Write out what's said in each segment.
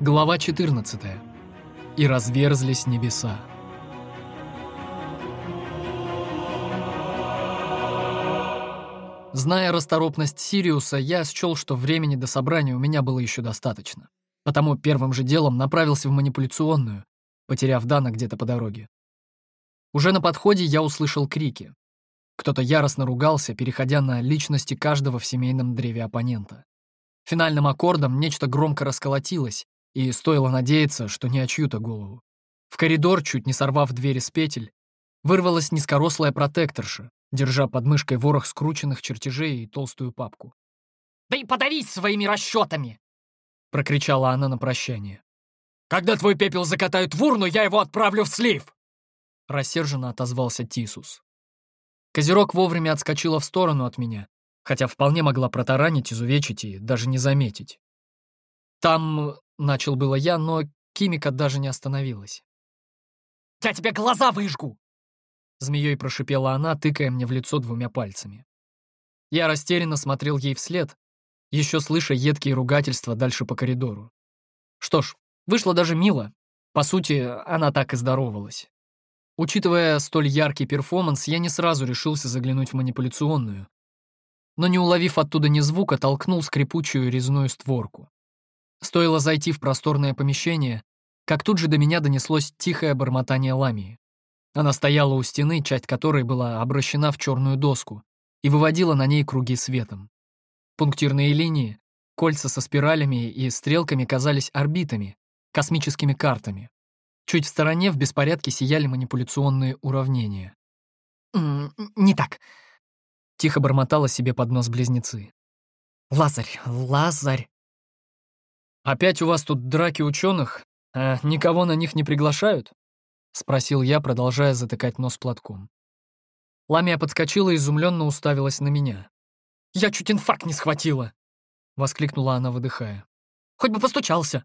Глава 14. И разверзлись небеса. Зная расторопность Сириуса, я счел, что времени до собрания у меня было еще достаточно. Потому первым же делом направился в манипуляционную, потеряв Дана где-то по дороге. Уже на подходе я услышал крики. Кто-то яростно ругался, переходя на личности каждого в семейном древе оппонента. Финальным аккордом нечто громко расколотилось, и стоило надеяться, что не о чью-то голову. В коридор, чуть не сорвав двери с петель, вырвалась низкорослая протекторша, держа под мышкой ворох скрученных чертежей и толстую папку. «Да и подавись своими расчетами!» — прокричала она на прощание. «Когда твой пепел закатают в урну, я его отправлю в слив!» Рассерженно отозвался Тисус. Козерог вовремя отскочила в сторону от меня, хотя вполне могла протаранить, изувечить и даже не заметить. Там начал было я, но Кимика даже не остановилась. «Я тебе глаза выжгу!» Змеей прошипела она, тыкая мне в лицо двумя пальцами. Я растерянно смотрел ей вслед, еще слыша едкие ругательства дальше по коридору. Что ж, вышло даже мило. По сути, она так и здоровалась. Учитывая столь яркий перформанс, я не сразу решился заглянуть в манипуляционную. Но не уловив оттуда ни звука, толкнул скрипучую резную створку. Стоило зайти в просторное помещение, как тут же до меня донеслось тихое бормотание ламии. Она стояла у стены, часть которой была обращена в черную доску, и выводила на ней круги светом. Пунктирные линии, кольца со спиралями и стрелками казались орбитами, космическими картами. Чуть в стороне в беспорядке сияли манипуляционные уравнения. «Не так», — тихо бормотала себе под нос близнецы. «Лазарь, Лазарь». «Опять у вас тут драки ученых, а никого на них не приглашают?» — спросил я, продолжая затыкать нос платком. Ламия подскочила и изумленно уставилась на меня. «Я чуть инфаркт не схватила!» — воскликнула она, выдыхая. «Хоть бы постучался!»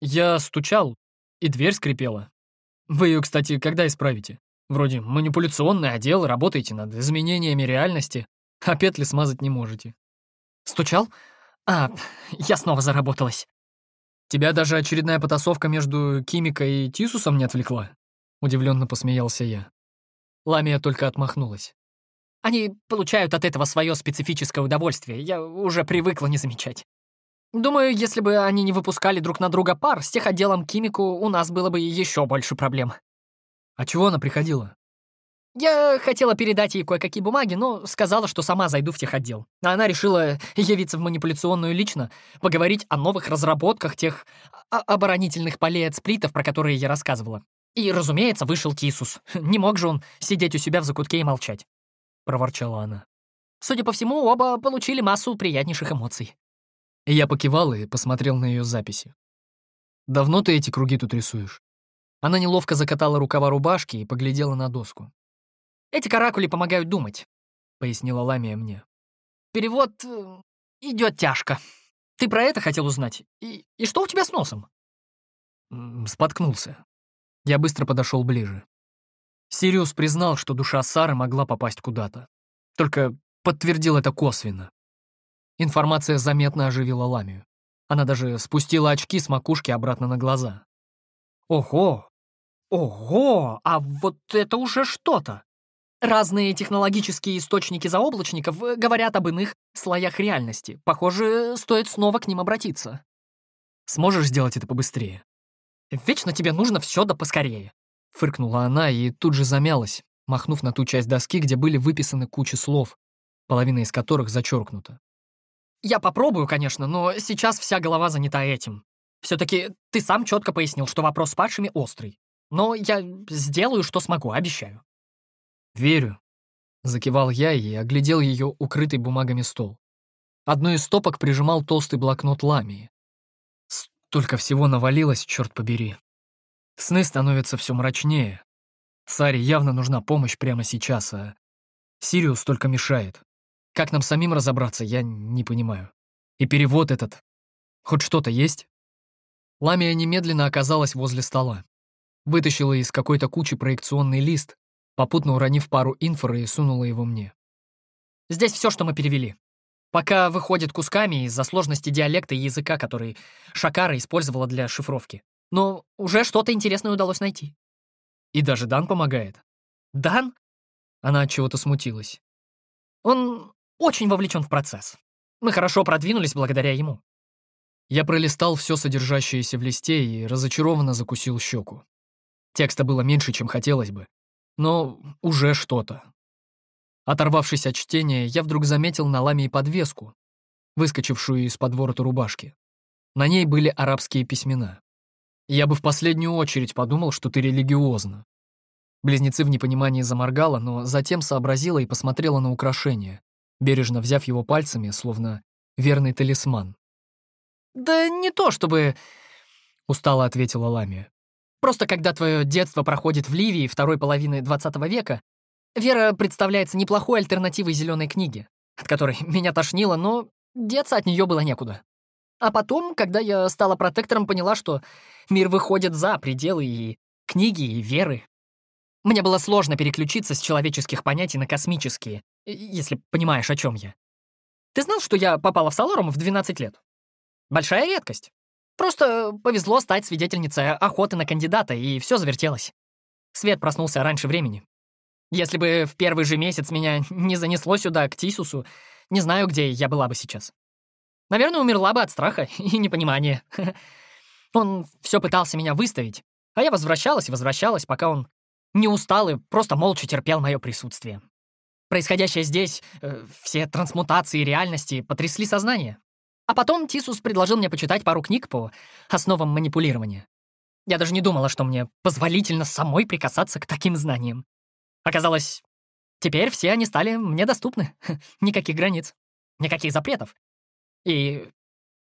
Я стучал, и дверь скрипела. Вы ее, кстати, когда исправите? Вроде манипуляционный отдел, работаете над изменениями реальности, а петли смазать не можете. Стучал? А, я снова заработалась. Тебя даже очередная потасовка между Кимикой и Тисусом не отвлекла? Удивленно посмеялся я. Ламия только отмахнулась. Они получают от этого свое специфическое удовольствие, я уже привыкла не замечать. Думаю, если бы они не выпускали друг на друга пар, с техотделом Кимику у нас было бы еще больше проблем. А чего она приходила? Я хотела передать ей кое-какие бумаги, но сказала, что сама зайду в техотдел. А она решила явиться в манипуляционную лично, поговорить о новых разработках тех оборонительных полей от сплитов, про которые я рассказывала. И, разумеется, вышел Тисус. Не мог же он сидеть у себя в закутке и молчать. Проворчала она. Судя по всему, оба получили массу приятнейших эмоций. Я покивал и посмотрел на ее записи. «Давно ты эти круги тут рисуешь?» Она неловко закатала рукава рубашки и поглядела на доску. Эти каракули помогают думать», — пояснила Ламия мне. «Перевод э, идет тяжко. Ты про это хотел узнать? И, и что у тебя с носом?» Споткнулся. Я быстро подошел ближе. Сириус признал, что душа Сары могла попасть куда-то. Только подтвердил это косвенно. Информация заметно оживила Ламию. Она даже спустила очки с макушки обратно на глаза. «Ого! Ого! А вот это уже что-то!» Разные технологические источники заоблачников э, говорят об иных слоях реальности. Похоже, стоит снова к ним обратиться. Сможешь сделать это побыстрее? Вечно тебе нужно все да поскорее. Фыркнула она и тут же замялась, махнув на ту часть доски, где были выписаны куча слов, половина из которых зачеркнута. Я попробую, конечно, но сейчас вся голова занята этим. Все-таки ты сам четко пояснил, что вопрос с падшими острый. Но я сделаю, что смогу, обещаю. «Верю», — закивал я и оглядел ее укрытый бумагами стол. Одну из стопок прижимал толстый блокнот ламии. Столько всего навалилось, черт побери. Сны становятся все мрачнее. Царе явно нужна помощь прямо сейчас, а Сириус только мешает. Как нам самим разобраться, я не понимаю. И перевод этот. Хоть что-то есть? Ламия немедленно оказалась возле стола. Вытащила из какой-то кучи проекционный лист, попутно уронив пару инфора и сунула его мне. «Здесь все, что мы перевели. Пока выходит кусками из-за сложности диалекта и языка, который Шакара использовала для шифровки. Но уже что-то интересное удалось найти. И даже Дан помогает. Дан? Она от чего-то смутилась. Он очень вовлечен в процесс. Мы хорошо продвинулись благодаря ему. Я пролистал все содержащееся в листе и разочарованно закусил щеку. Текста было меньше, чем хотелось бы, но уже что-то. Оторвавшись от чтения, я вдруг заметил на ламии подвеску, выскочившую из-под ворота рубашки. На ней были арабские письмена. Я бы в последнюю очередь подумал, что ты религиозна. Близнецы в непонимании заморгала, но затем сообразила и посмотрела на украшение, бережно взяв его пальцами, словно верный талисман. «Да не то чтобы...» — устало ответила Ламия. «Просто когда твое детство проходит в Ливии второй половины 20 века, Вера представляется неплохой альтернативой зеленой книге, от которой меня тошнило, но деться от нее было некуда. А потом, когда я стала протектором, поняла, что мир выходит за пределы и книги, и веры. Мне было сложно переключиться с человеческих понятий на космические, если понимаешь, о чем я. Ты знал, что я попала в Салорум в 12 лет? Большая редкость. Просто повезло стать свидетельницей охоты на кандидата, и все завертелось. Свет проснулся раньше времени. Если бы в первый же месяц меня не занесло сюда, к Тисусу, не знаю, где я была бы сейчас. Наверное, умерла бы от страха и непонимания. Он все пытался меня выставить, а я возвращалась и возвращалась, пока он не устал и просто молча терпел мое присутствие. Происходящее здесь, э, все трансмутации реальности потрясли сознание. А потом Тисус предложил мне почитать пару книг по основам манипулирования. Я даже не думала, что мне позволительно самой прикасаться к таким знаниям. Оказалось, теперь все они стали мне доступны. Никаких границ, никаких запретов. И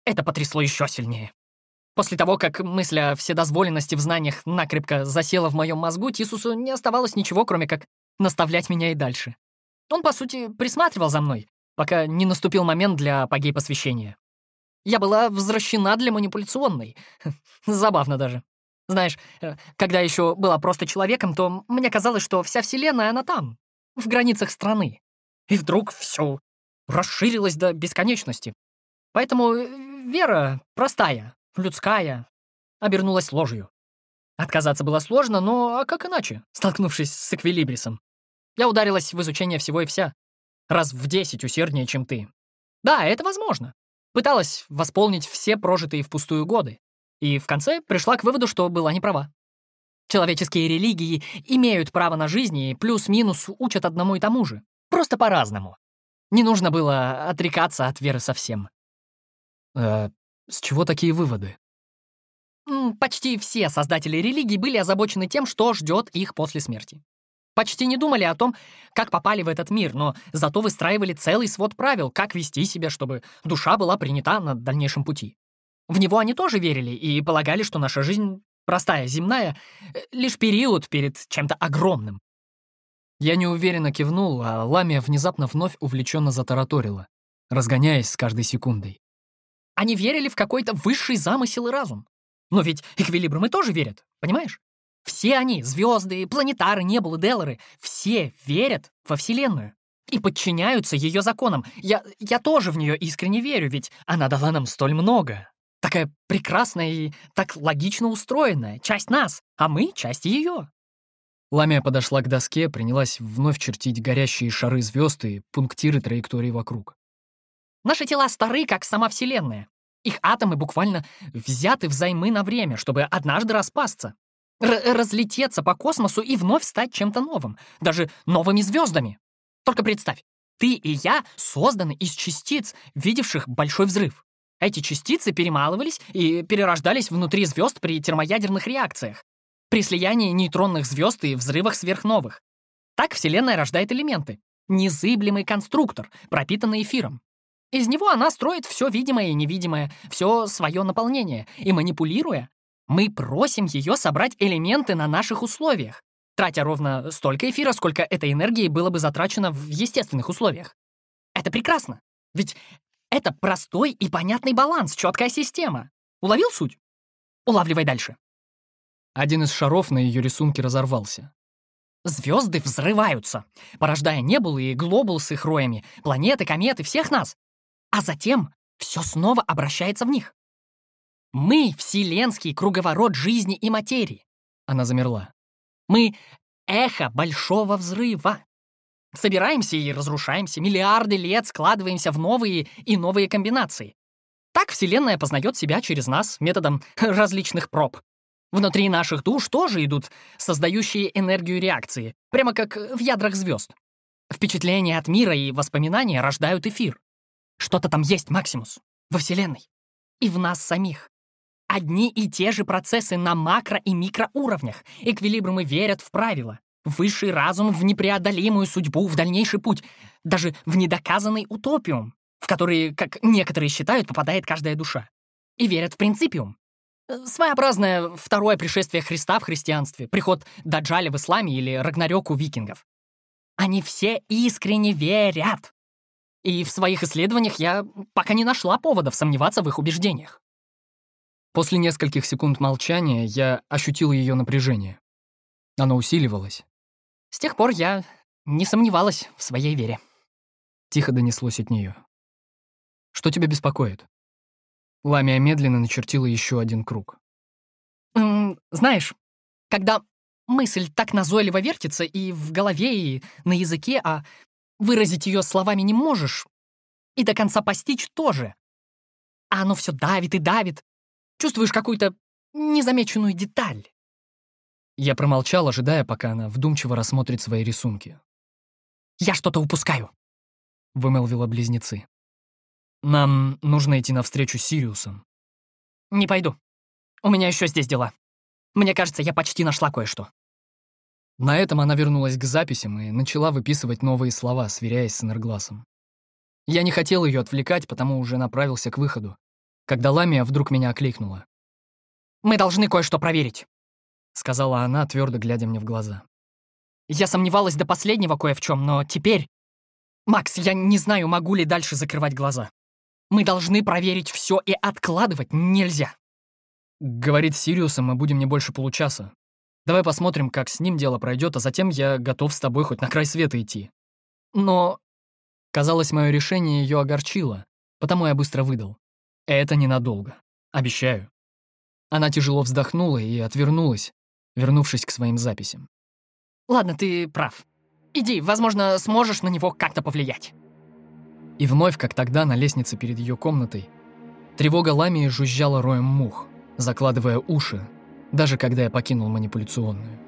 это потрясло еще сильнее. После того, как мысль о вседозволенности в знаниях накрепко засела в моем мозгу, Тисусу не оставалось ничего, кроме как наставлять меня и дальше. Он, по сути, присматривал за мной, пока не наступил момент для погей посвящения. Я была возвращена для манипуляционной. Забавно даже. Знаешь, э, когда еще была просто человеком, то мне казалось, что вся Вселенная, она там, в границах страны. И вдруг все расширилось до бесконечности. Поэтому э, вера простая, людская, обернулась ложью. Отказаться было сложно, но а как иначе, столкнувшись с эквилибрисом? Я ударилась в изучение всего и вся. Раз в десять усерднее, чем ты. Да, это возможно. Пыталась восполнить все прожитые впустую годы и в конце пришла к выводу, что была неправа. Человеческие религии имеют право на жизнь и плюс-минус учат одному и тому же. Просто по-разному. Не нужно было отрекаться от веры совсем. Э, с чего такие выводы? Почти все создатели религий были озабочены тем, что ждет их после смерти. Почти не думали о том, как попали в этот мир, но зато выстраивали целый свод правил, как вести себя, чтобы душа была принята на дальнейшем пути. В него они тоже верили и полагали, что наша жизнь простая, земная, э, лишь период перед чем-то огромным. Я неуверенно кивнул, а Ламия внезапно вновь увлеченно затараторила, разгоняясь с каждой секундой. Они верили в какой-то высший замысел и разум. Но ведь эквилибрумы тоже верят, понимаешь? Все они, звезды, планетары, небулы, деллары, все верят во Вселенную и подчиняются ее законам. Я, я тоже в нее искренне верю, ведь она дала нам столь много. Такая прекрасная и так логично устроенная, часть нас, а мы — часть ее. Ламия подошла к доске, принялась вновь чертить горящие шары звезд и пунктиры траектории вокруг. Наши тела стары, как сама Вселенная. Их атомы буквально взяты взаймы на время, чтобы однажды распасться, разлететься по космосу и вновь стать чем-то новым, даже новыми звездами. Только представь, ты и я созданы из частиц, видевших большой взрыв. Эти частицы перемалывались и перерождались внутри звезд при термоядерных реакциях, при слиянии нейтронных звезд и взрывах сверхновых. Так Вселенная рождает элементы. Незыблемый конструктор, пропитанный эфиром. Из него она строит все видимое и невидимое, все свое наполнение. И манипулируя, мы просим ее собрать элементы на наших условиях, тратя ровно столько эфира, сколько этой энергии было бы затрачено в естественных условиях. Это прекрасно. Ведь это простой и понятный баланс, четкая система. Уловил суть? Улавливай дальше. Один из шаров на ее рисунке разорвался. Звезды взрываются, порождая небулы и глобул с их роями, планеты, кометы, всех нас. а затем все снова обращается в них. Мы — вселенский круговорот жизни и материи. Она замерла. Мы — эхо большого взрыва. Собираемся и разрушаемся, миллиарды лет складываемся в новые и новые комбинации. Так Вселенная познает себя через нас методом различных проб. Внутри наших душ тоже идут создающие энергию реакции, прямо как в ядрах звезд. Впечатления от мира и воспоминания рождают эфир. Что-то там есть, Максимус, во Вселенной. И в нас самих. Одни и те же процессы на макро- и микроуровнях. Эквилибрумы верят в правила. Высший разум в непреодолимую судьбу, в дальнейший путь. Даже в недоказанный утопиум, в который, как некоторые считают, попадает каждая душа. И верят в принципиум. Э, своеобразное второе пришествие Христа в христианстве, приход Даджаля в исламе или Рагнарёк у викингов. Они все искренне верят. И в своих исследованиях я пока не нашла поводов сомневаться в их убеждениях. После нескольких секунд молчания я ощутил ее напряжение. Оно усиливалось. С тех пор я не сомневалась в своей вере. Тихо донеслось от нее. Что тебя беспокоит? Ламия медленно начертила еще один круг. Знаешь, когда мысль так назойливо вертится и в голове, и на языке, а выразить ее словами не можешь, и до конца постичь тоже. А оно все давит и давит, Чувствуешь какую-то незамеченную деталь. Я промолчал, ожидая, пока она вдумчиво рассмотрит свои рисунки. «Я что-то упускаю», — вымолвила близнецы. «Нам нужно идти навстречу с Сириусом». «Не пойду. У меня еще здесь дела. Мне кажется, я почти нашла кое-что». На этом она вернулась к записям и начала выписывать новые слова, сверяясь с энергласом. Я не хотел ее отвлекать, потому уже направился к выходу, когда Ламия вдруг меня окликнула. «Мы должны кое-что проверить», — сказала она, твердо глядя мне в глаза. «Я сомневалась до последнего кое в чем, но теперь... Макс, я не знаю, могу ли дальше закрывать глаза. Мы должны проверить все и откладывать нельзя». Говорит с Сириусом мы будем не больше получаса. Давай посмотрим, как с ним дело пройдет, а затем я готов с тобой хоть на край света идти. Но... Казалось, мое решение ее огорчило, потому я быстро выдал. Это ненадолго. Обещаю. Она тяжело вздохнула и отвернулась, вернувшись к своим записям. Ладно, ты прав. Иди, возможно, сможешь на него как-то повлиять. И вновь, как тогда на лестнице перед ее комнатой, тревога Ламии жужжала роем мух, закладывая уши, даже когда я покинул манипуляционную.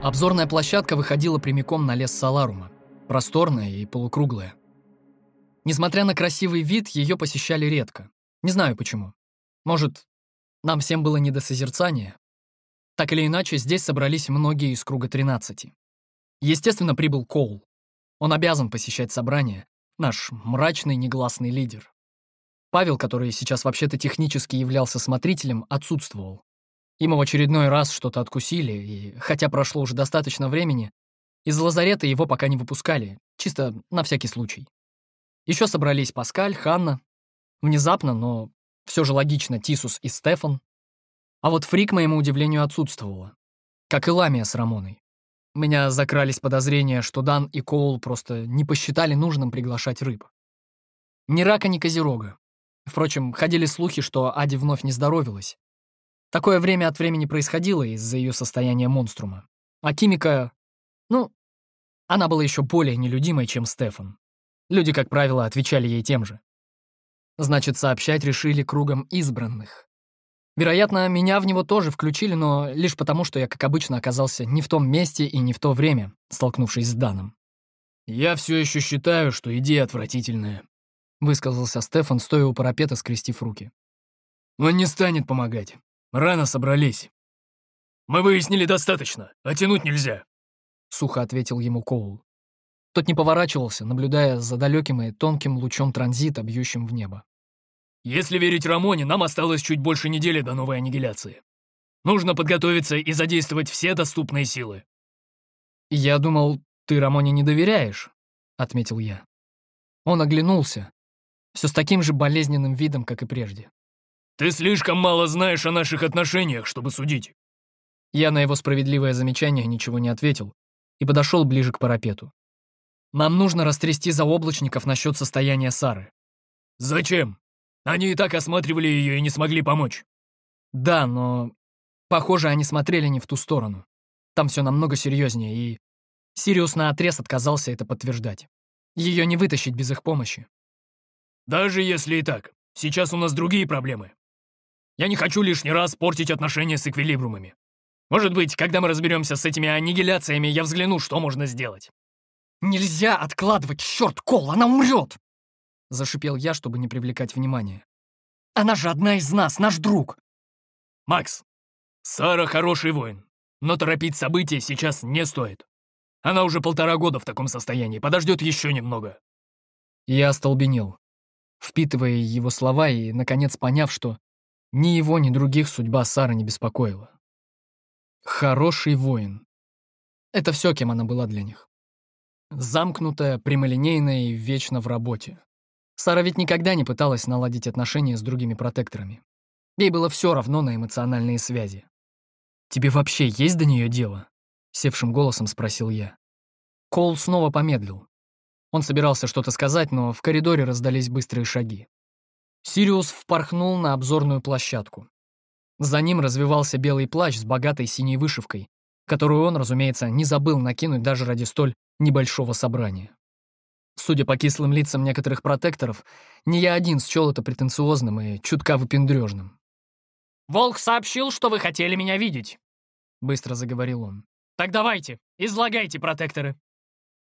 Обзорная площадка выходила прямиком на лес Саларума, просторная и полукруглая. Несмотря на красивый вид, ее посещали редко. Не знаю почему. Может, нам всем было не до созерцания? Так или иначе, здесь собрались многие из круга 13. Естественно, прибыл Коул. Он обязан посещать собрание, наш мрачный негласный лидер. Павел, который сейчас вообще-то технически являлся смотрителем, отсутствовал. Ему в очередной раз что-то откусили, и, хотя прошло уже достаточно времени, из лазарета его пока не выпускали, чисто на всякий случай. Еще собрались Паскаль, Ханна. Внезапно, но все же логично, Тисус и Стефан. А вот Фрик, моему удивлению, отсутствовала. Как и Ламия с Рамоной. Меня закрались подозрения, что Дан и Коул просто не посчитали нужным приглашать рыб. Ни рака, ни козерога. Впрочем, ходили слухи, что Ади вновь не здоровилась, Такое время от времени происходило из-за ее состояния монструма. А Кимика... Ну, она была еще более нелюдимой, чем Стефан. Люди, как правило, отвечали ей тем же. Значит, сообщать решили кругом избранных. Вероятно, меня в него тоже включили, но лишь потому, что я, как обычно, оказался не в том месте и не в то время, столкнувшись с Даном. «Я все еще считаю, что идея отвратительная», — высказался Стефан, стоя у парапета, скрестив руки. «Он не станет помогать. Рано собрались. Мы выяснили достаточно, а тянуть нельзя. Сухо ответил ему Коул. Тот не поворачивался, наблюдая за далеким и тонким лучом транзита, бьющим в небо. Если верить Рамоне, нам осталось чуть больше недели до новой аннигиляции. Нужно подготовиться и задействовать все доступные силы. «Я думал, ты Рамоне не доверяешь», — отметил я. Он оглянулся, все с таким же болезненным видом, как и прежде. Ты слишком мало знаешь о наших отношениях, чтобы судить. Я на его справедливое замечание ничего не ответил и подошел ближе к парапету. Нам нужно растрясти заоблачников насчет состояния Сары. Зачем? Они и так осматривали ее и не смогли помочь. Да, но... Похоже, они смотрели не в ту сторону. Там все намного серьезнее, и... Сириус наотрез отказался это подтверждать. Ее не вытащить без их помощи. Даже если и так, сейчас у нас другие проблемы. Я не хочу лишний раз портить отношения с эквилибрумами. Может быть, когда мы разберемся с этими аннигиляциями, я взгляну, что можно сделать. «Нельзя откладывать, черт, Кол, она умрет!» Зашипел я, чтобы не привлекать внимания. «Она же одна из нас, наш друг!» «Макс, Сара хороший воин, но торопить события сейчас не стоит. Она уже полтора года в таком состоянии, подождет еще немного». Я остолбенел, впитывая его слова и, наконец, поняв, что ни его, ни других судьба Сары не беспокоила. Хороший воин. Это все, кем она была для них. Замкнутая, прямолинейная и вечно в работе. Сара ведь никогда не пыталась наладить отношения с другими протекторами. Ей было все равно на эмоциональные связи. «Тебе вообще есть до нее дело?» — севшим голосом спросил я. Коул снова помедлил. Он собирался что-то сказать, но в коридоре раздались быстрые шаги. Сириус впорхнул на обзорную площадку. За ним развивался белый плащ с богатой синей вышивкой, которую он, разумеется, не забыл накинуть даже ради столь небольшого собрания. Судя по кислым лицам некоторых протекторов, не я один счел это претенциозным и чутка выпендрежным. «Волк сообщил, что вы хотели меня видеть», — быстро заговорил он. «Так давайте, излагайте, протекторы.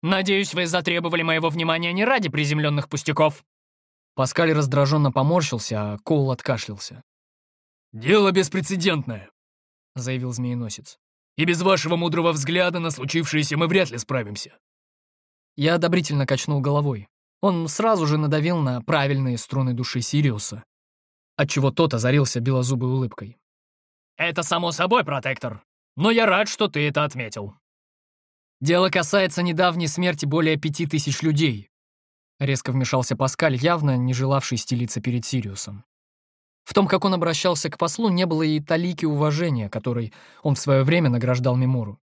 Надеюсь, вы затребовали моего внимания не ради приземленных пустяков». Паскаль раздраженно поморщился, а Коул откашлялся. «Дело беспрецедентное», — заявил змееносец. «И без вашего мудрого взгляда на случившееся мы вряд ли справимся». Я одобрительно качнул головой. Он сразу же надавил на правильные струны души Сириуса, отчего тот озарился белозубой улыбкой. «Это само собой, протектор. Но я рад, что ты это отметил». «Дело касается недавней смерти более пяти тысяч людей», — резко вмешался Паскаль, явно не желавший стелиться перед Сириусом. В том, как он обращался к послу, не было и талики уважения, которой он в свое время награждал Мемору.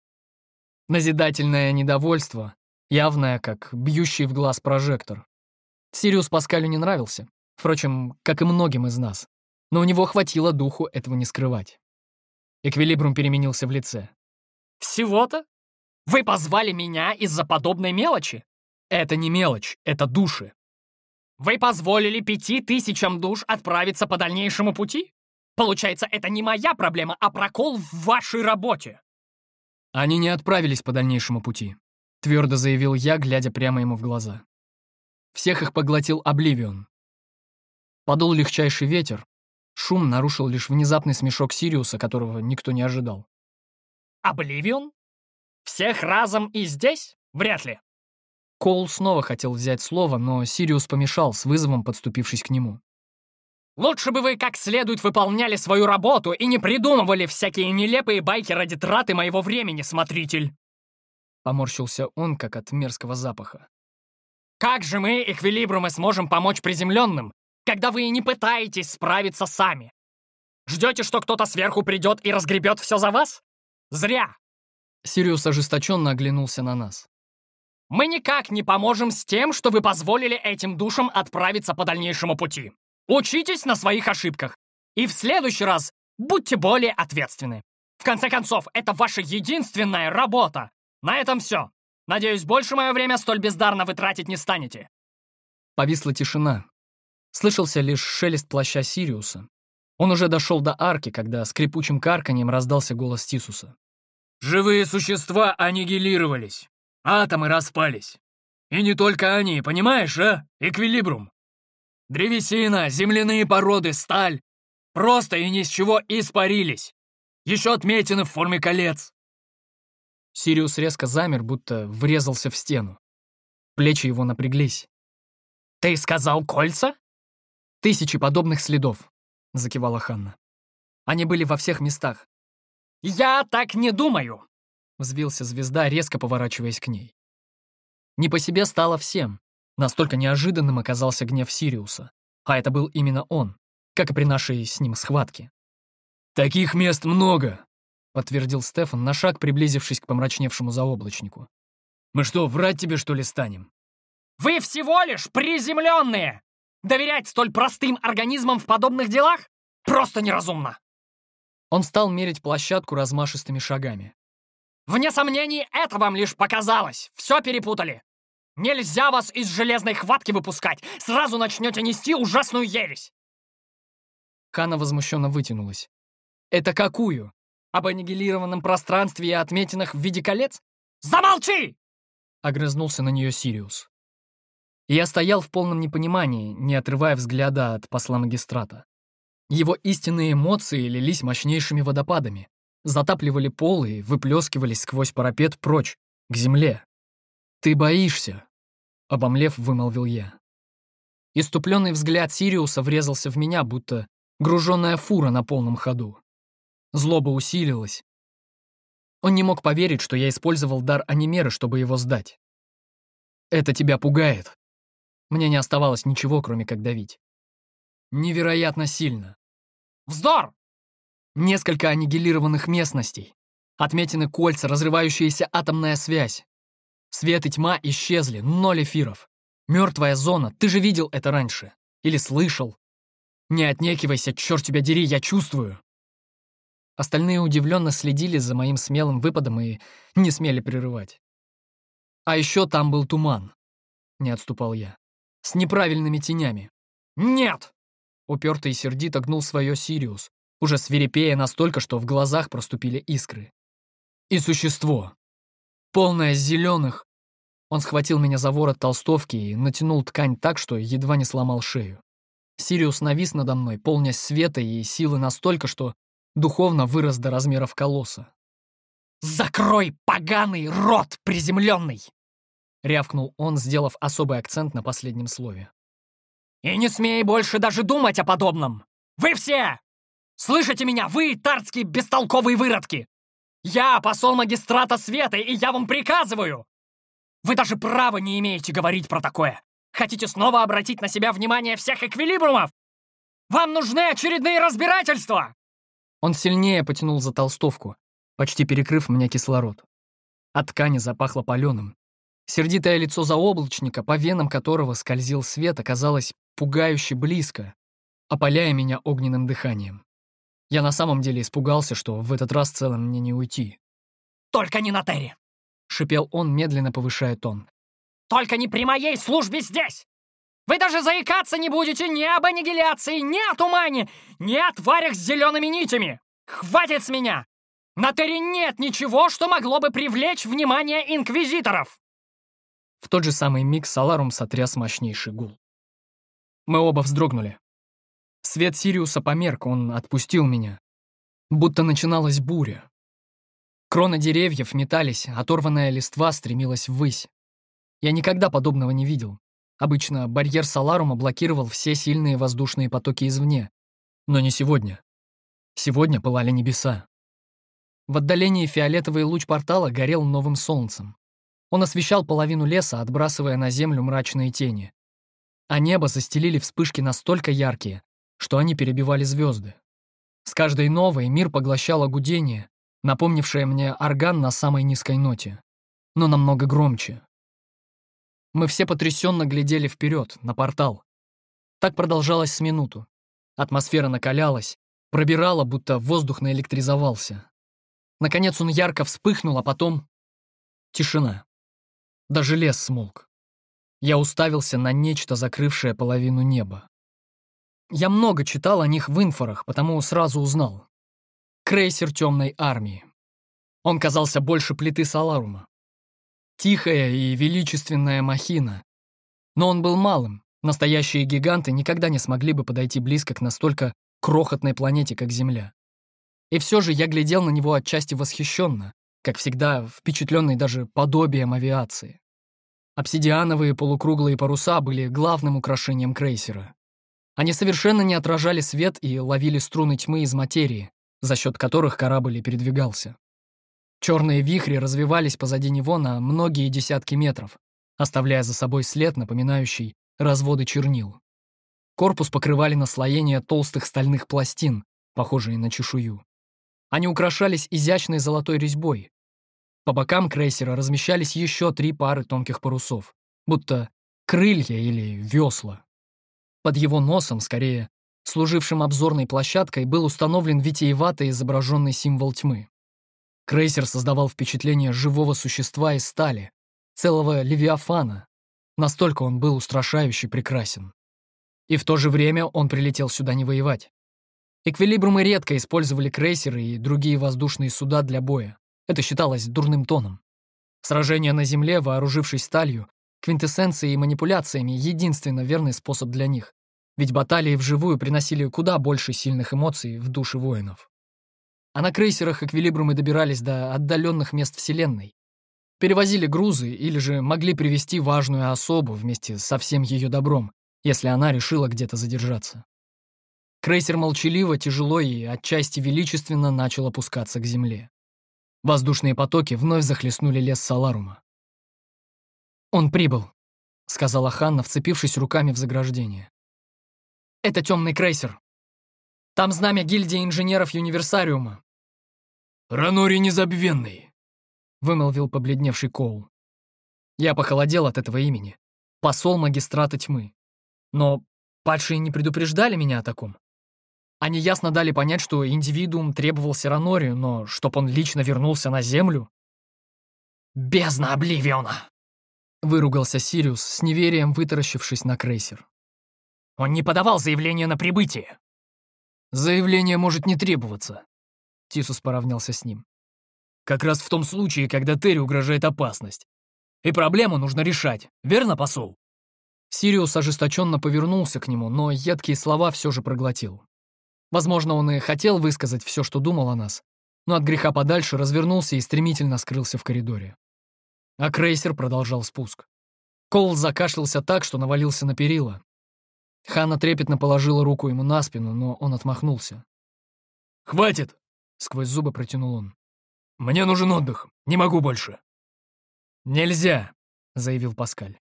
Назидательное недовольство, явное, как бьющий в глаз прожектор. Сириус Паскалю не нравился, впрочем, как и многим из нас, но у него хватило духу этого не скрывать. Эквилибрум переменился в лице. «Всего-то? Вы позвали меня из-за подобной мелочи?» «Это не мелочь, это души», вы позволили пяти тысячам душ отправиться по дальнейшему пути? Получается, это не моя проблема, а прокол в вашей работе. Они не отправились по дальнейшему пути, твердо заявил я, глядя прямо ему в глаза. Всех их поглотил Обливион. Подул легчайший ветер. Шум нарушил лишь внезапный смешок Сириуса, которого никто не ожидал. «Обливион? Всех разом и здесь? Вряд ли. Коул снова хотел взять слово, но Сириус помешал, с вызовом подступившись к нему. «Лучше бы вы как следует выполняли свою работу и не придумывали всякие нелепые байки ради траты моего времени, смотритель!» Поморщился он, как от мерзкого запаха. «Как же мы, Эквилибрумы, сможем помочь приземленным, когда вы и не пытаетесь справиться сами? Ждете, что кто-то сверху придет и разгребет все за вас? Зря!» Сириус ожесточенно оглянулся на нас. Мы никак не поможем с тем, что вы позволили этим душам отправиться по дальнейшему пути. Учитесь на своих ошибках. И в следующий раз будьте более ответственны. В конце концов, это ваша единственная работа. На этом все. Надеюсь, больше мое время столь бездарно вы тратить не станете. Повисла тишина. Слышался лишь шелест плаща Сириуса. Он уже дошел до арки, когда скрипучим карканьем раздался голос Тисуса. «Живые существа аннигилировались. Атомы распались. И не только они, понимаешь, а? Эквилибрум. Древесина, земляные породы, сталь. Просто и ни с чего испарились. Еще отметины в форме колец. Сириус резко замер, будто врезался в стену. Плечи его напряглись. «Ты сказал кольца?» «Тысячи подобных следов», — закивала Ханна. Они были во всех местах. «Я так не думаю!» Взвился звезда, резко поворачиваясь к ней. Не по себе стало всем. Настолько неожиданным оказался гнев Сириуса. А это был именно он. как и при нашей с ним схватке. «Таких мест много», — подтвердил Стефан, на шаг приблизившись к помрачневшему заоблачнику. «Мы что, врать тебе, что ли, станем?» «Вы всего лишь приземленные! Доверять столь простым организмам в подобных делах просто неразумно!» Он стал мерить площадку размашистыми шагами. «Вне сомнений, это вам лишь показалось! Все перепутали! Нельзя вас из железной хватки выпускать! Сразу начнете нести ужасную ересь!» Хана возмущенно вытянулась. «Это какую? Об аннигилированном пространстве и отметинах в виде колец?» «Замолчи!» — огрызнулся на нее Сириус. Я стоял в полном непонимании, не отрывая взгляда от посла магистрата. Его истинные эмоции лились мощнейшими водопадами, затапливали пол и выплескивались сквозь парапет прочь, к земле. «Ты боишься», — обомлев, вымолвил я. Иступленный взгляд Сириуса врезался в меня, будто груженная фура на полном ходу. Злоба усилилась. Он не мог поверить, что я использовал дар анимеры, чтобы его сдать. «Это тебя пугает». Мне не оставалось ничего, кроме как давить. Невероятно сильно. «Вздор!» Несколько аннигилированных местностей. Отметины кольца, разрывающаяся атомная связь. Свет и тьма исчезли, ноль эфиров. Мертвая зона, ты же видел это раньше. Или слышал. Не отнекивайся, черт тебя дери, я чувствую. Остальные удивленно следили за моим смелым выпадом и не смели прерывать. А еще там был туман. Не отступал я. С неправильными тенями. «Нет!» Упертый и сердито гнул свое Сириус, уже свирепея настолько, что в глазах проступили искры. И существо. Полное зеленых. Он схватил меня за ворот толстовки и натянул ткань так, что едва не сломал шею. Сириус навис надо мной, полнясь света и силы настолько, что духовно вырос до размеров колосса. «Закрой поганый рот приземленный!» — рявкнул он, сделав особый акцент на последнем слове. «И не смей больше даже думать о подобном! Вы все! Слышите меня, вы, тарские бестолковые выродки! Я посол магистрата света, и я вам приказываю! Вы даже права не имеете говорить про такое! Хотите снова обратить на себя внимание всех эквилибрумов? Вам нужны очередные разбирательства!» Он сильнее потянул за толстовку, почти перекрыв мне кислород. От ткани запахло паленым. Сердитое лицо заоблачника, по венам которого скользил свет, оказалось пугающе близко, опаляя меня огненным дыханием. Я на самом деле испугался, что в этот раз целым мне не уйти. «Только не на Терри!» — шипел он, медленно повышая тон. «Только не при моей службе здесь! Вы даже заикаться не будете ни об аннигиляции, ни о тумане, ни о тварях с зелеными нитями! Хватит с меня! На Терри нет ничего, что могло бы привлечь внимание инквизиторов!» В тот же самый миг Саларум сотряс мощнейший гул. Мы оба вздрогнули. Свет Сириуса померк, он отпустил меня. Будто начиналась буря. Кроны деревьев метались, оторванная листва стремилась ввысь. Я никогда подобного не видел. Обычно барьер Саларума блокировал все сильные воздушные потоки извне. Но не сегодня. Сегодня пылали небеса. В отдалении фиолетовый луч портала горел новым солнцем. Он освещал половину леса, отбрасывая на землю мрачные тени. А небо застелили вспышки настолько яркие, что они перебивали звезды. С каждой новой мир поглощало гудение, напомнившее мне орган на самой низкой ноте, но намного громче. Мы все потрясенно глядели вперед, на портал. Так продолжалось с минуту. Атмосфера накалялась, пробирала, будто воздух наэлектризовался. Наконец он ярко вспыхнул, а потом... Тишина. Даже лес смолк. Я уставился на нечто, закрывшее половину неба. Я много читал о них в инфорах, потому сразу узнал. Крейсер темной армии. Он казался больше плиты Саларума. Тихая и величественная махина. Но он был малым. Настоящие гиганты никогда не смогли бы подойти близко к настолько крохотной планете, как Земля. И все же я глядел на него отчасти восхищенно, как всегда, впечатленный даже подобием авиации. Обсидиановые полукруглые паруса были главным украшением крейсера. Они совершенно не отражали свет и ловили струны тьмы из материи, за счет которых корабль и передвигался. Черные вихри развивались позади него на многие десятки метров, оставляя за собой след, напоминающий разводы чернил. Корпус покрывали наслоения толстых стальных пластин, похожие на чешую. Они украшались изящной золотой резьбой. По бокам крейсера размещались еще три пары тонких парусов, будто крылья или весла. Под его носом, скорее, служившим обзорной площадкой, был установлен витиевато изображенный символ тьмы. Крейсер создавал впечатление живого существа из стали, целого левиафана. Настолько он был устрашающе прекрасен. И в то же время он прилетел сюда не воевать. Эквилибрумы редко использовали крейсеры и другие воздушные суда для боя. Это считалось дурным тоном. Сражение на земле, вооружившись сталью, квинтэссенцией и манипуляциями — единственно верный способ для них. Ведь баталии вживую приносили куда больше сильных эмоций в души воинов. А на крейсерах эквилибрумы добирались до отдаленных мест Вселенной. Перевозили грузы или же могли привести важную особу вместе со всем ее добром, если она решила где-то задержаться. Крейсер молчаливо, тяжело и отчасти величественно начал опускаться к земле. Воздушные потоки вновь захлестнули лес Саларума. «Он прибыл», — сказала Ханна, вцепившись руками в заграждение. «Это темный крейсер. Там знамя гильдии инженеров Юниверсариума». «Ранори незабвенный», — вымолвил побледневший Коул. Я похолодел от этого имени. Посол магистрата тьмы. Но падшие не предупреждали меня о таком. Они ясно дали понять, что индивидуум требовался Ранорию, но чтоб он лично вернулся на Землю... «Бездна Обливиона!» — выругался Сириус, с неверием вытаращившись на крейсер. «Он не подавал заявление на прибытие!» «Заявление может не требоваться», — Тисус поравнялся с ним. «Как раз в том случае, когда Терри угрожает опасность. И проблему нужно решать, верно, посол?» Сириус ожесточенно повернулся к нему, но едкие слова все же проглотил. Возможно, он и хотел высказать все, что думал о нас, но от греха подальше развернулся и стремительно скрылся в коридоре. А крейсер продолжал спуск. Коул закашлялся так, что навалился на перила. Ханна трепетно положила руку ему на спину, но он отмахнулся. «Хватит!» — сквозь зубы протянул он. «Мне нужен отдых. Не могу больше». «Нельзя», — заявил Паскаль.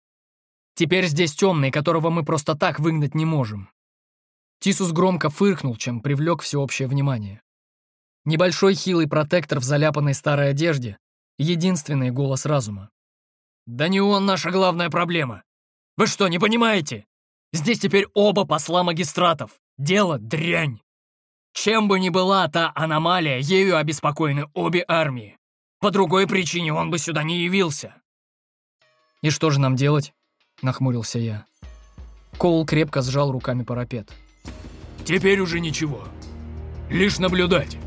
«Теперь здесь темный, которого мы просто так выгнать не можем. Тисус громко фыркнул, чем привлек всеобщее внимание. Небольшой хилый протектор в заляпанной старой одежде — единственный голос разума. «Да не он наша главная проблема! Вы что, не понимаете? Здесь теперь оба посла магистратов. Дело дрянь. Чем бы ни была та аномалия, ею обеспокоены обе армии. По другой причине он бы сюда не явился». «И что же нам делать?» — нахмурился я. Коул крепко сжал руками парапет. Теперь уже ничего. Лишь наблюдать.